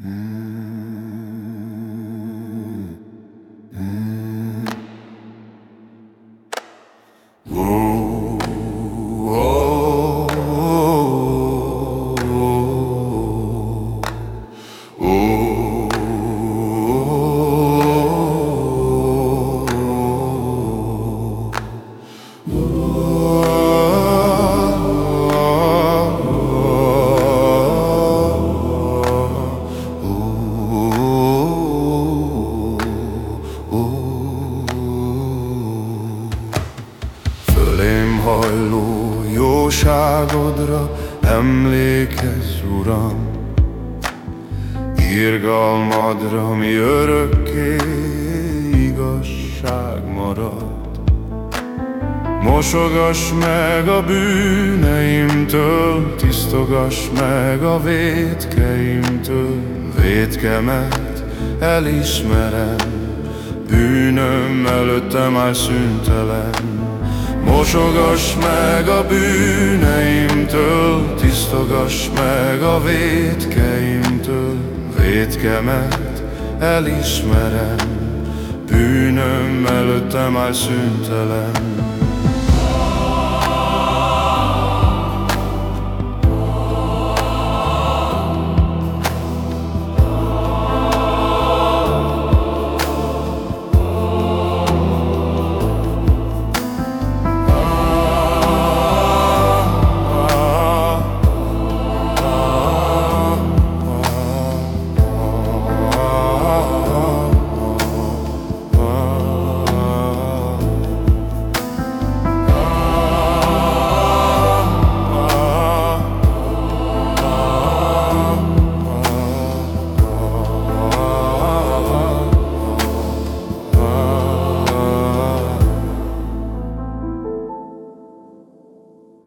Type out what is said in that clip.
Mm. Fölém hajló jóságodra emlékezz, Uram, Irgalmadra, mi örökké igazság marad. Mosogass meg a bűneimtől, tisztogass meg a védkeimtől, védkemet elismerem, bűnöm előttem áll szüntelen. Mosogass meg a bűneimtől, tisztogass meg a védkeimtől, védkemet elismerem, bűnöm előttem áll szüntelen.